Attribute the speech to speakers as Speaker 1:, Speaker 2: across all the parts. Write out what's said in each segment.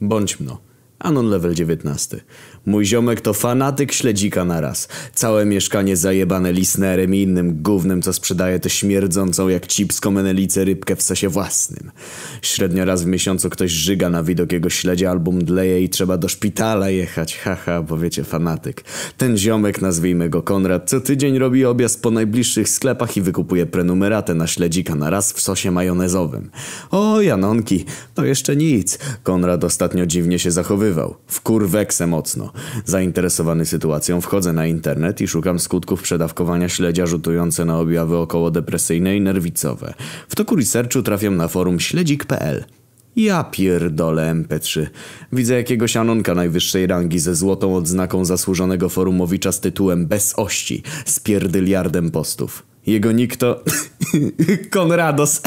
Speaker 1: Bądź mno. Anon level 19. Mój ziomek to fanatyk śledzika na raz. Całe mieszkanie zajebane lisnerem i innym gównem, co sprzedaje tę śmierdzącą jak cipską menelicę rybkę w sosie własnym. Średnio raz w miesiącu ktoś żyga na widok jego śledzia albo mdleje i trzeba do szpitala jechać. Haha, bo wiecie, fanatyk. Ten ziomek, nazwijmy go Konrad, co tydzień robi objazd po najbliższych sklepach i wykupuje prenumeratę na śledzika na raz w sosie majonezowym. O, Janonki, to jeszcze nic. Konrad ostatnio dziwnie się zachowywał. W kurweksę mocno. Zainteresowany sytuacją wchodzę na internet i szukam skutków przedawkowania śledzia rzutujące na objawy okołodepresyjne i nerwicowe. W toku researchu trafiam na forum śledzik.pl. Ja pierdolę MP3. Widzę jakiegoś anonka najwyższej rangi ze złotą odznaką zasłużonego forumowicza z tytułem Bez ości, z pierdyliardem postów. Jego nick to... Konrados.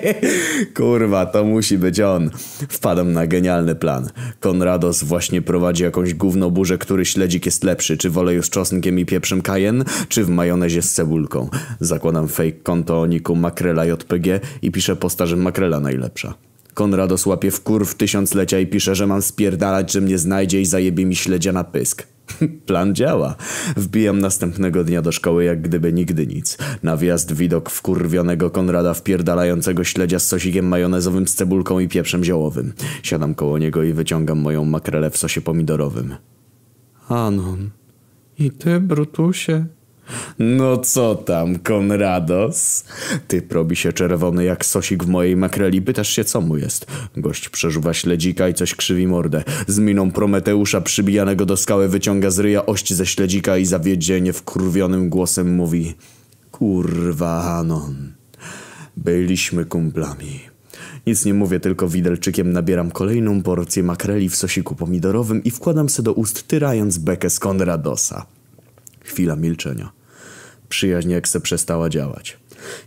Speaker 1: Kurwa, to musi być on. Wpadam na genialny plan. Konrados właśnie prowadzi jakąś gównoburzę, który śledzik jest lepszy. Czy w oleju z czosnkiem i pieprzem kajen, czy w majonezie z cebulką. Zakładam fake konto o niku Makrela JPG i piszę posta, że Makrela najlepsza. Konrados łapie w kurw tysiąclecia i pisze, że mam spierdalać, że mnie znajdzie i zajebie mi śledzia na pysk. Plan działa. Wbijam następnego dnia do szkoły jak gdyby nigdy nic. Na wjazd widok wkurwionego Konrada wpierdalającego śledzia z sosikiem majonezowym z cebulką i pieprzem ziołowym. Siadam koło niego i wyciągam moją makrelę w sosie pomidorowym. Anon. I ty, Brutusie? No co tam, Konrados? Typ robi się czerwony jak sosik w mojej makreli. Pytasz się, co mu jest? Gość przeżuwa śledzika i coś krzywi mordę. Z miną Prometeusza przybijanego do skały wyciąga z ryja ość ze śledzika i zawiedzienie wkurwionym głosem mówi Kurwa, Anon. Byliśmy kumplami. Nic nie mówię, tylko widelczykiem nabieram kolejną porcję makreli w sosiku pomidorowym i wkładam se do ust, tyrając bekę z Konradosa. Chwila milczenia. Przyjaźń jak se przestała działać.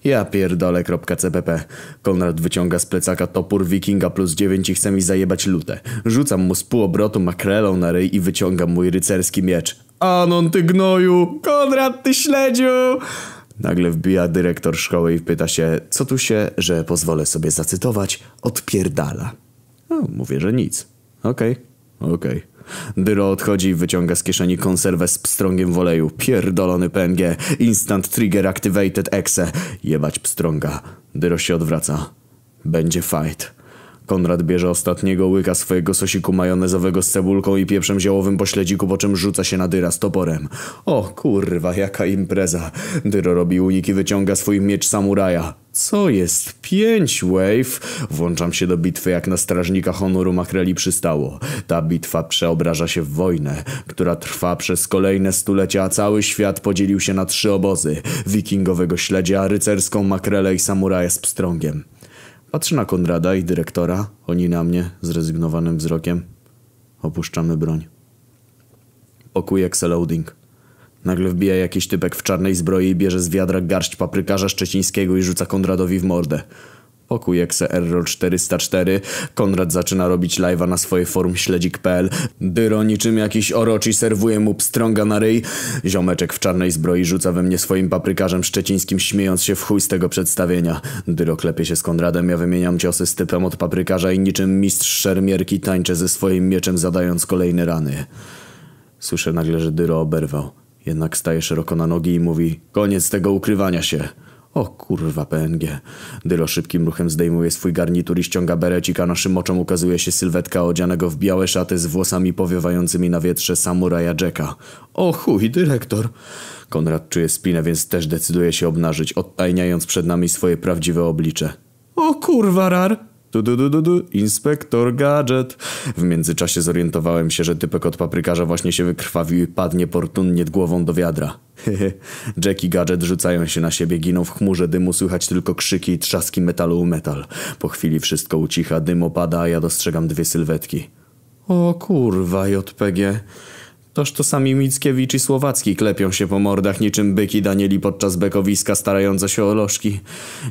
Speaker 1: Ja pierdolę.cpp. Konrad wyciąga z plecaka topór wikinga plus 9 i chce mi zajebać lutę. Rzucam mu z półobrotu makrelą na ryj i wyciągam mój rycerski miecz. Anon ty gnoju! Konrad ty śledziu! Nagle wbija dyrektor szkoły i pyta się, co tu się, że pozwolę sobie zacytować, odpierdala. No, mówię, że nic. Okej, okay, okej. Okay. Dyro odchodzi i wyciąga z kieszeni konserwę z pstrągiem w oleju. Pierdolony PNG. Instant Trigger Activated Exe. Jebać pstrąga. Dyro się odwraca. Będzie fight. Konrad bierze ostatniego łyka swojego sosiku majonezowego z cebulką i pieprzem ziołowym po śledziku, po czym rzuca się na Dyra z toporem. O kurwa, jaka impreza. Dyro robi unik i wyciąga swój miecz samuraja. Co jest? Pięć wave? Włączam się do bitwy jak na strażnika honoru makreli przystało. Ta bitwa przeobraża się w wojnę, która trwa przez kolejne stulecia, a cały świat podzielił się na trzy obozy. Wikingowego śledzia, rycerską makrelę i samuraja z pstrągiem. Patrzy na Konrada i dyrektora, oni na mnie, zrezygnowanym wzrokiem. Opuszczamy broń. Pokój Exceloading. Nagle wbija jakiś typek w czarnej zbroi i bierze z wiadra garść paprykarza szczecińskiego i rzuca Konradowi w mordę. Pokój Exe Error 404. Konrad zaczyna robić live'a na swoje forum śledzik.pl. Dyro niczym jakiś oroczy serwuje mu pstrąga na ryj. Ziomeczek w czarnej zbroi rzuca we mnie swoim paprykarzem szczecińskim, śmiejąc się w chuj z tego przedstawienia. Dyro klepie się z Konradem, ja wymieniam ciosy z typem od paprykarza i niczym mistrz szermierki tańczę ze swoim mieczem zadając kolejne rany. Słyszę nagle, że Dyro oberwał. Jednak staje szeroko na nogi i mówi Koniec tego ukrywania się. O kurwa PNG. Dylo szybkim ruchem zdejmuje swój garnitur i ściąga berecik, a naszym oczom ukazuje się sylwetka odzianego w białe szaty z włosami powiewającymi na wietrze samuraja Jacka. O chuj, dyrektor. Konrad czuje spinę, więc też decyduje się obnażyć, odtajniając przed nami swoje prawdziwe oblicze. O kurwa rar! Du, du, du, du. Inspektor Gadget. W międzyczasie zorientowałem się, że typek od paprykarza właśnie się wykrwawił i padnie portunnie głową do wiadra. Jack i Gadget rzucają się na siebie, giną w chmurze dymu, słychać tylko krzyki i trzaski metalu u metal. Po chwili wszystko ucicha, dym opada, a ja dostrzegam dwie sylwetki. O kurwa, JPG. Toż to sami Mickiewicz i Słowacki klepią się po mordach niczym byki Danieli podczas bekowiska starające się o lożki.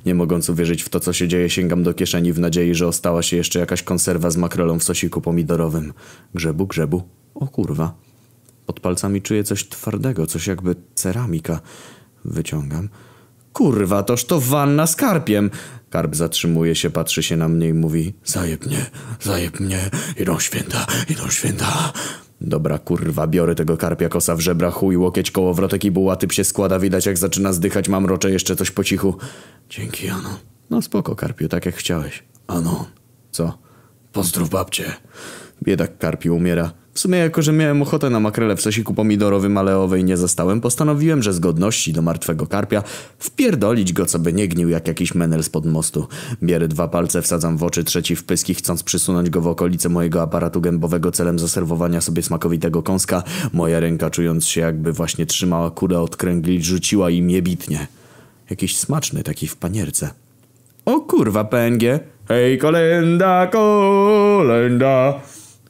Speaker 1: Nie mogąc uwierzyć w to, co się dzieje, sięgam do kieszeni w nadziei, że ostała się jeszcze jakaś konserwa z makrolą w sosiku pomidorowym. Grzebu, grzebu. O kurwa. Pod palcami czuję coś twardego, coś jakby ceramika. Wyciągam. Kurwa, toż to wanna z karpiem. Karp zatrzymuje się, patrzy się na mnie i mówi Zajeb mnie, zajeb mnie, idą święta, idą święta. Dobra, kurwa, biorę tego karpia, kosa w żebra, chuj, łokieć, kołowrotek i buła, typ się składa, widać jak zaczyna zdychać, mam rocze jeszcze coś po cichu. Dzięki, Ano. No spoko, karpiu, tak jak chciałeś. Ano. Co? Pozdrów babcie. Biedak karpiu umiera. W sumie jako, że miałem ochotę na makrele w sosiku pomidorowym, ale owej nie zastałem, postanowiłem, że z godności do martwego karpia wpierdolić go, co by nie gnił jak jakiś menel spod mostu. Bierę dwa palce, wsadzam w oczy, trzeci w pyski, chcąc przysunąć go w okolice mojego aparatu gębowego celem zaserwowania sobie smakowitego kąska. Moja ręka, czując się jakby właśnie trzymała kurę od kręgli, rzuciła im jebitnie. Jakiś smaczny, taki w panierce. O kurwa, PNG! Hej, kolenda, kolenda!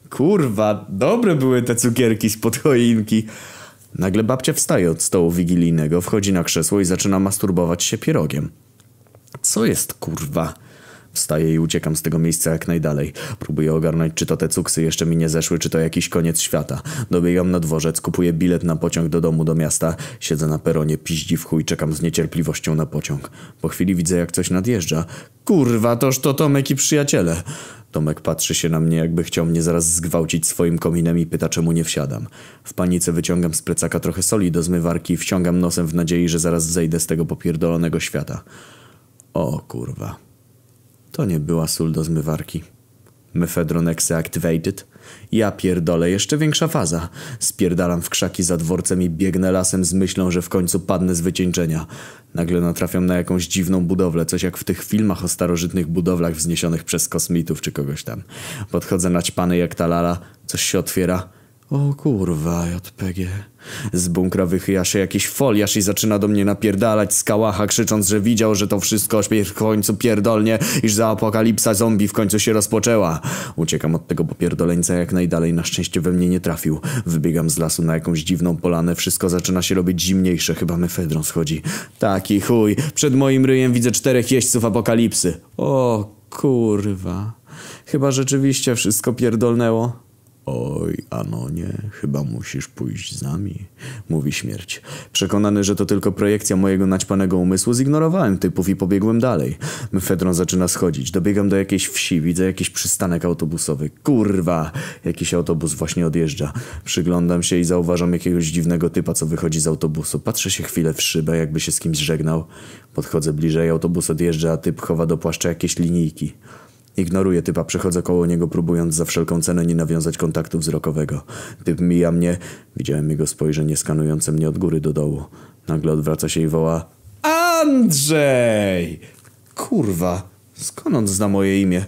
Speaker 1: Kurwa, dobre były te cukierki spod choinki. Nagle babcia wstaje od stołu wigilijnego, wchodzi na krzesło i zaczyna masturbować się pierogiem. Co jest kurwa? Wstaję i uciekam z tego miejsca jak najdalej. Próbuję ogarnąć, czy to te cuksy jeszcze mi nie zeszły, czy to jakiś koniec świata. Dobiegam na dworzec, kupuję bilet na pociąg do domu, do miasta. Siedzę na peronie, piździ w chuj, czekam z niecierpliwością na pociąg. Po chwili widzę, jak coś nadjeżdża. Kurwa, toż to Tomek i przyjaciele. Tomek patrzy się na mnie, jakby chciał mnie zaraz zgwałcić swoim kominem i pyta, czemu nie wsiadam. W panice wyciągam z plecaka trochę soli do zmywarki i wciągam nosem w nadziei, że zaraz zejdę z tego popierdolonego świata. O kurwa. To nie była sól do zmywarki. Mefedron Activated. Ja pierdolę, jeszcze większa faza. Spierdalam w krzaki za dworcem i biegnę lasem z myślą, że w końcu padnę z wycieńczenia. Nagle natrafiam na jakąś dziwną budowlę, coś jak w tych filmach o starożytnych budowlach wzniesionych przez kosmitów czy kogoś tam. Podchodzę naćpany jak ta lala, coś się otwiera. O kurwa, JPG. Z bunkra wychyja się jakiś foliarz i zaczyna do mnie napierdalać z kałacha, krzycząc, że widział, że to wszystko w końcu pierdolnie, iż za apokalipsa zombie w końcu się rozpoczęła. Uciekam od tego popierdoleńca jak najdalej, na szczęście we mnie nie trafił. Wybiegam z lasu na jakąś dziwną polanę, wszystko zaczyna się robić zimniejsze, chyba mefedron schodzi. Taki chuj, przed moim ryjem widzę czterech jeźdźców apokalipsy. O kurwa. Chyba rzeczywiście wszystko pierdolnęło. Oj, Anonie, chyba musisz pójść z nami, mówi śmierć. Przekonany, że to tylko projekcja mojego naćpanego umysłu, zignorowałem typów i pobiegłem dalej. Mefedron zaczyna schodzić. Dobiegam do jakiejś wsi, widzę jakiś przystanek autobusowy. Kurwa! Jakiś autobus właśnie odjeżdża. Przyglądam się i zauważam jakiegoś dziwnego typa, co wychodzi z autobusu. Patrzę się chwilę w szybę, jakby się z kimś żegnał. Podchodzę bliżej, autobus odjeżdża, a typ chowa do płaszcza jakieś linijki. Ignoruję typa, przechodzę koło niego, próbując za wszelką cenę nie nawiązać kontaktu wzrokowego. Typ mija mnie, widziałem jego spojrzenie skanujące mnie od góry do dołu. Nagle odwraca się i woła Andrzej! Kurwa, skąd on zna moje imię?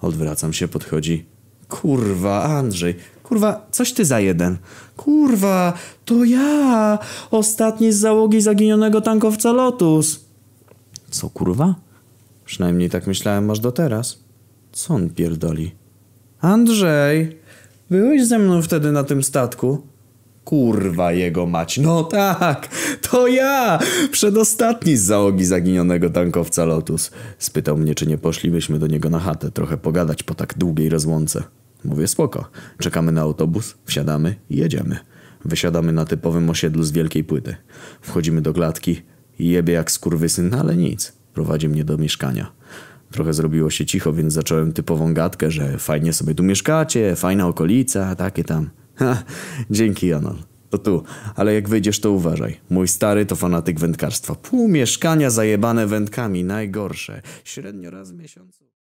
Speaker 1: Odwracam się, podchodzi. Kurwa, Andrzej. Kurwa, coś ty za jeden. Kurwa, to ja! Ostatni z załogi zaginionego tankowca Lotus. Co kurwa? Przynajmniej tak myślałem aż do teraz. Co on pierdoli? Andrzej, byłeś ze mną wtedy na tym statku? Kurwa jego mać. No tak, to ja! Przedostatni z załogi zaginionego tankowca Lotus. Spytał mnie, czy nie poszlibyśmy do niego na chatę, trochę pogadać po tak długiej rozłące. Mówię spoko. Czekamy na autobus, wsiadamy i jedziemy. Wysiadamy na typowym osiedlu z wielkiej płyty. Wchodzimy do klatki. Jebie jak skurwysyn, ale nic. Prowadzi mnie do mieszkania. Trochę zrobiło się cicho, więc zacząłem typową gadkę, że fajnie sobie tu mieszkacie, fajna okolica, takie tam. Ha, dzięki Janon. To tu, ale jak wyjdziesz to uważaj. Mój stary to fanatyk wędkarstwa. Pół mieszkania zajebane wędkami, najgorsze. Średnio raz w miesiącu.